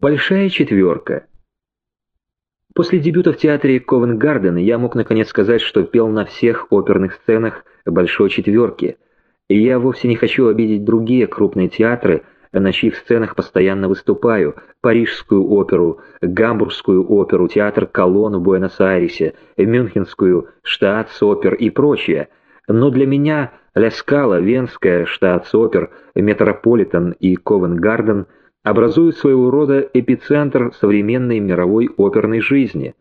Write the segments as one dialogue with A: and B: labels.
A: Большая четверка. После дебюта в театре Ковенгарден я мог наконец сказать, что пел на всех оперных сценах Большой четверки. И я вовсе не хочу обидеть другие крупные театры, на чьих сценах постоянно выступаю, Парижскую оперу, Гамбургскую оперу, театр Колон в Буэнос-Айресе, Мюнхенскую, Штатс-опер и прочее. Но для меня Ля Скала, Венская, Штатс-опер, Метрополитен и Ковенгарден – образуют своего рода эпицентр современной мировой оперной жизни.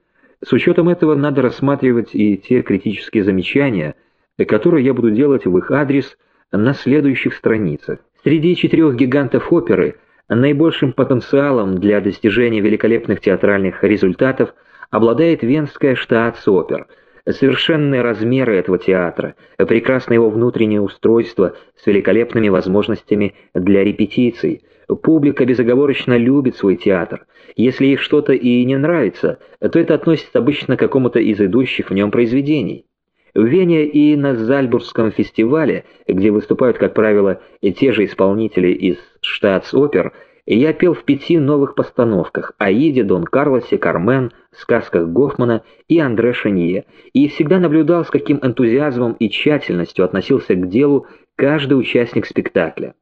A: С учетом этого надо рассматривать и те критические замечания, которые я буду делать в их адрес на следующих страницах. Среди четырех гигантов оперы наибольшим потенциалом для достижения великолепных театральных результатов обладает Венская штатс-опер – Совершенные размеры этого театра, прекрасное его внутреннее устройство с великолепными возможностями для репетиций – Публика безоговорочно любит свой театр. Если ей что-то и не нравится, то это относится обычно к какому-то из идущих в нем произведений. В Вене и на Зальбургском фестивале, где выступают, как правило, те же исполнители из штатс-опер, я пел в пяти новых постановках «Аиде», «Дон Карлосе», «Кармен», «Сказках Гофмана» и «Андре Шанье», и всегда наблюдал, с каким энтузиазмом и тщательностью относился к делу каждый участник спектакля.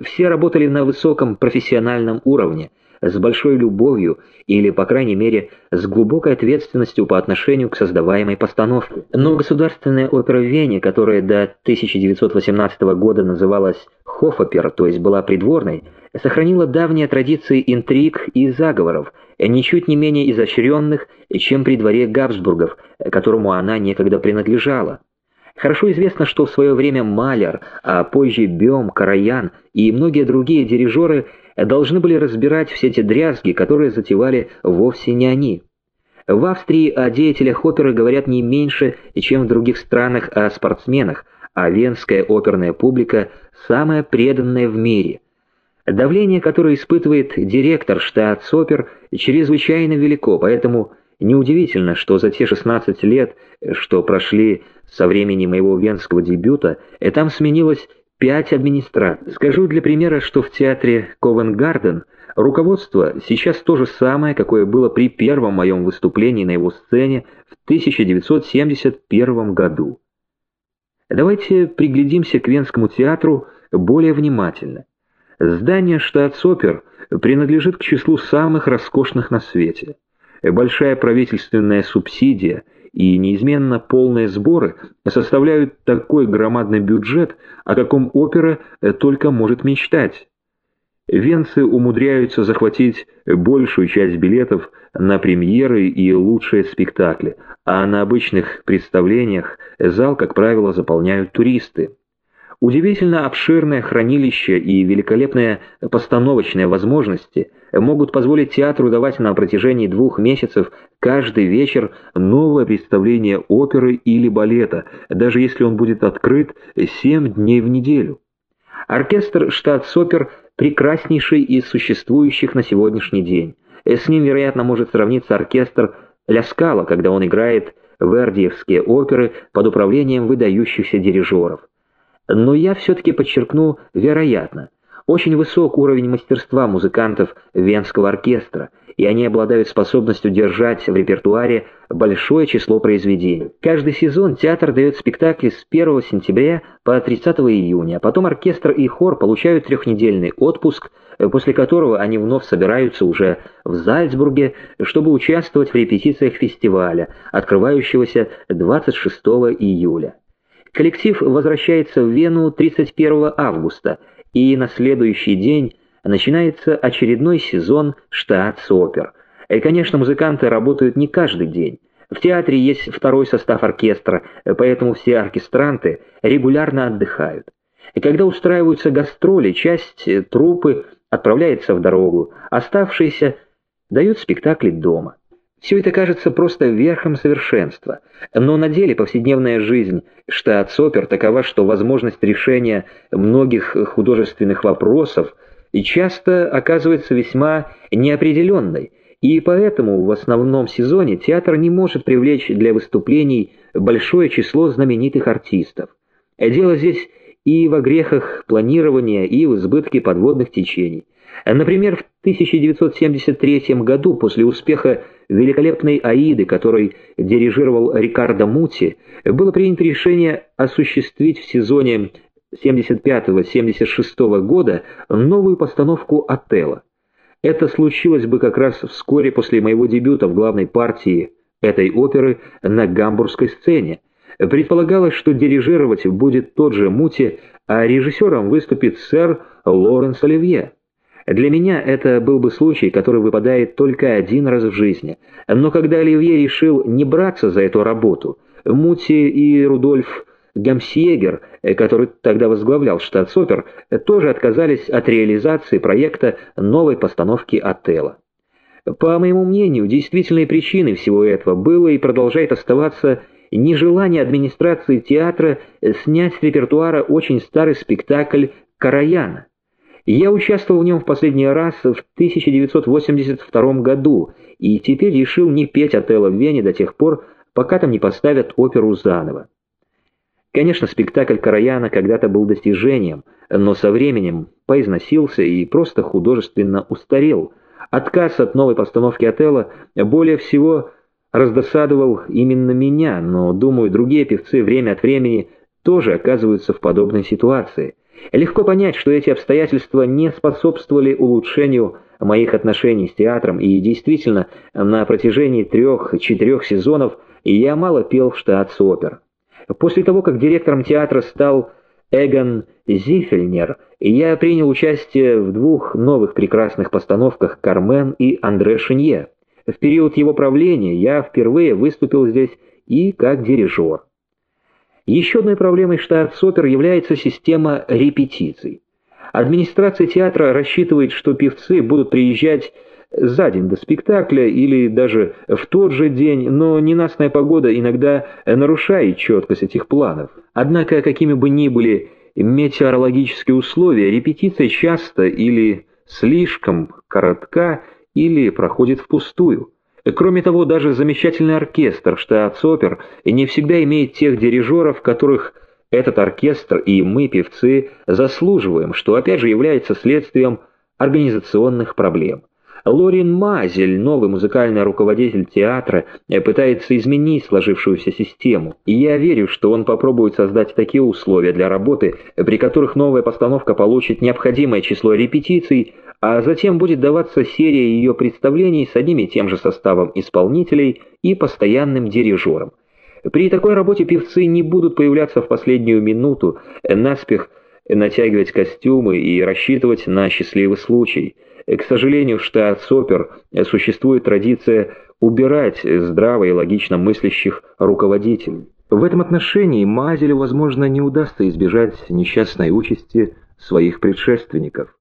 A: Все работали на высоком профессиональном уровне, с большой любовью или, по крайней мере, с глубокой ответственностью по отношению к создаваемой постановке. Но Государственная опера в Вене, которая до 1918 года называлась Хофопер, то есть была придворной, сохранила давние традиции интриг и заговоров, ничуть не менее изощренных, чем при дворе Габсбургов, которому она некогда принадлежала. Хорошо известно, что в свое время Малер, а позже Бем, Караян и многие другие дирижеры должны были разбирать все те дрязги, которые затевали вовсе не они. В Австрии о деятелях оперы говорят не меньше, чем в других странах о спортсменах, а венская оперная публика самая преданная в мире. Давление, которое испытывает директор штатс-опер, чрезвычайно велико, поэтому Неудивительно, что за те 16 лет, что прошли со времени моего венского дебюта, и там сменилось пять администраций. Скажу для примера, что в театре Ковенгарден руководство сейчас то же самое, какое было при первом моем выступлении на его сцене в 1971 году. Давайте приглядимся к Венскому театру более внимательно. Здание штатс-опер принадлежит к числу самых роскошных на свете большая правительственная субсидия и неизменно полные сборы составляют такой громадный бюджет, о каком опера только может мечтать. Венцы умудряются захватить большую часть билетов на премьеры и лучшие спектакли, а на обычных представлениях зал, как правило, заполняют туристы. Удивительно обширное хранилище и великолепные постановочные возможности могут позволить театру давать на протяжении двух месяцев каждый вечер новое представление оперы или балета, даже если он будет открыт семь дней в неделю. Оркестр штатс-опер прекраснейший из существующих на сегодняшний день. С ним, вероятно, может сравниться оркестр Ля Скала, когда он играет вердиевские оперы под управлением выдающихся дирижеров. Но я все-таки подчеркну «вероятно». Очень высок уровень мастерства музыкантов Венского оркестра, и они обладают способностью держать в репертуаре большое число произведений. Каждый сезон театр дает спектакли с 1 сентября по 30 июня, а потом оркестр и хор получают трехнедельный отпуск, после которого они вновь собираются уже в Зальцбурге, чтобы участвовать в репетициях фестиваля, открывающегося 26 июля. Коллектив возвращается в Вену 31 августа, и на следующий день начинается очередной сезон штатс-опер. И, конечно, музыканты работают не каждый день. В театре есть второй состав оркестра, поэтому все оркестранты регулярно отдыхают. И когда устраиваются гастроли, часть труппы отправляется в дорогу, оставшиеся дают спектакли дома. Все это кажется просто верхом совершенства, но на деле повседневная жизнь штат-сопер такова, что возможность решения многих художественных вопросов часто оказывается весьма неопределенной, и поэтому в основном сезоне театр не может привлечь для выступлений большое число знаменитых артистов. Дело здесь и в грехах планирования, и в избытке подводных течений. Например, в 1973 году, после успеха великолепной «Аиды», которой дирижировал Рикардо Мути, было принято решение осуществить в сезоне 75-76 года новую постановку «Отелло». Это случилось бы как раз вскоре после моего дебюта в главной партии этой оперы на гамбургской сцене. Предполагалось, что дирижировать будет тот же Мути, а режиссером выступит сэр Лоренс Оливье. Для меня это был бы случай, который выпадает только один раз в жизни. Но когда Оливье решил не браться за эту работу, Мути и Рудольф Гамсьегер, который тогда возглавлял штат Сопер, тоже отказались от реализации проекта новой постановки «Отелла». По моему мнению, действительной причиной всего этого было и продолжает оставаться нежелание администрации театра снять с репертуара очень старый спектакль «Караяна». Я участвовал в нем в последний раз в 1982 году и теперь решил не петь Отелло в Вене до тех пор, пока там не поставят оперу заново. Конечно, спектакль Караяна когда-то был достижением, но со временем поизносился и просто художественно устарел. Отказ от новой постановки Отелло более всего раздосадовал именно меня, но, думаю, другие певцы время от времени тоже оказываются в подобной ситуации. Легко понять, что эти обстоятельства не способствовали улучшению моих отношений с театром, и действительно, на протяжении трех-четырех сезонов я мало пел в штатс-опер. После того, как директором театра стал Эгон Зифельнер, я принял участие в двух новых прекрасных постановках «Кармен» и «Андре Шинье». В период его правления я впервые выступил здесь и как дирижер. Еще одной проблемой штат-сопер является система репетиций. Администрация театра рассчитывает, что певцы будут приезжать за день до спектакля или даже в тот же день, но ненастная погода иногда нарушает четкость этих планов. Однако, какими бы ни были метеорологические условия, репетиция часто или слишком коротка, или проходит впустую. Кроме того, даже замечательный оркестр штат-опер не всегда имеет тех дирижеров, которых этот оркестр и мы, певцы, заслуживаем, что опять же является следствием организационных проблем. Лорин Мазель, новый музыкальный руководитель театра, пытается изменить сложившуюся систему, и я верю, что он попробует создать такие условия для работы, при которых новая постановка получит необходимое число репетиций, а затем будет даваться серия ее представлений с одним и тем же составом исполнителей и постоянным дирижером. При такой работе певцы не будут появляться в последнюю минуту, наспех натягивать костюмы и рассчитывать на счастливый случай. К сожалению, в штат Сопер существует традиция убирать здраво и логично мыслящих руководителей. В этом отношении Мазелю, возможно, не удастся избежать несчастной участи своих предшественников.